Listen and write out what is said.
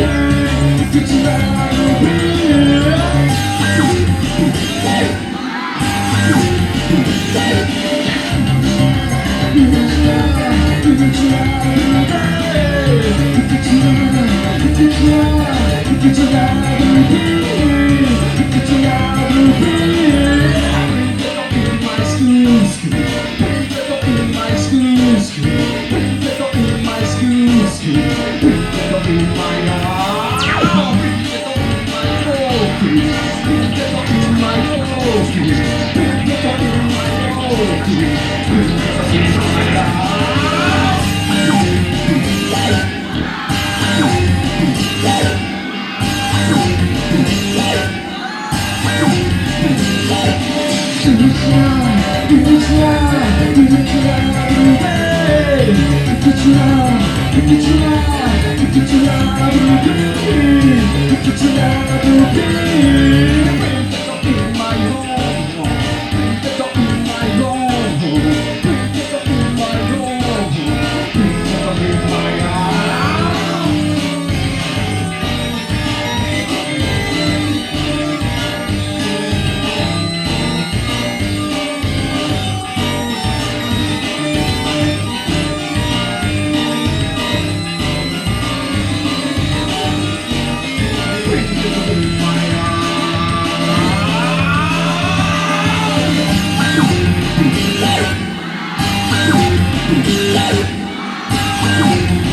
Yeah. Yeah. Look at you now, look at you now,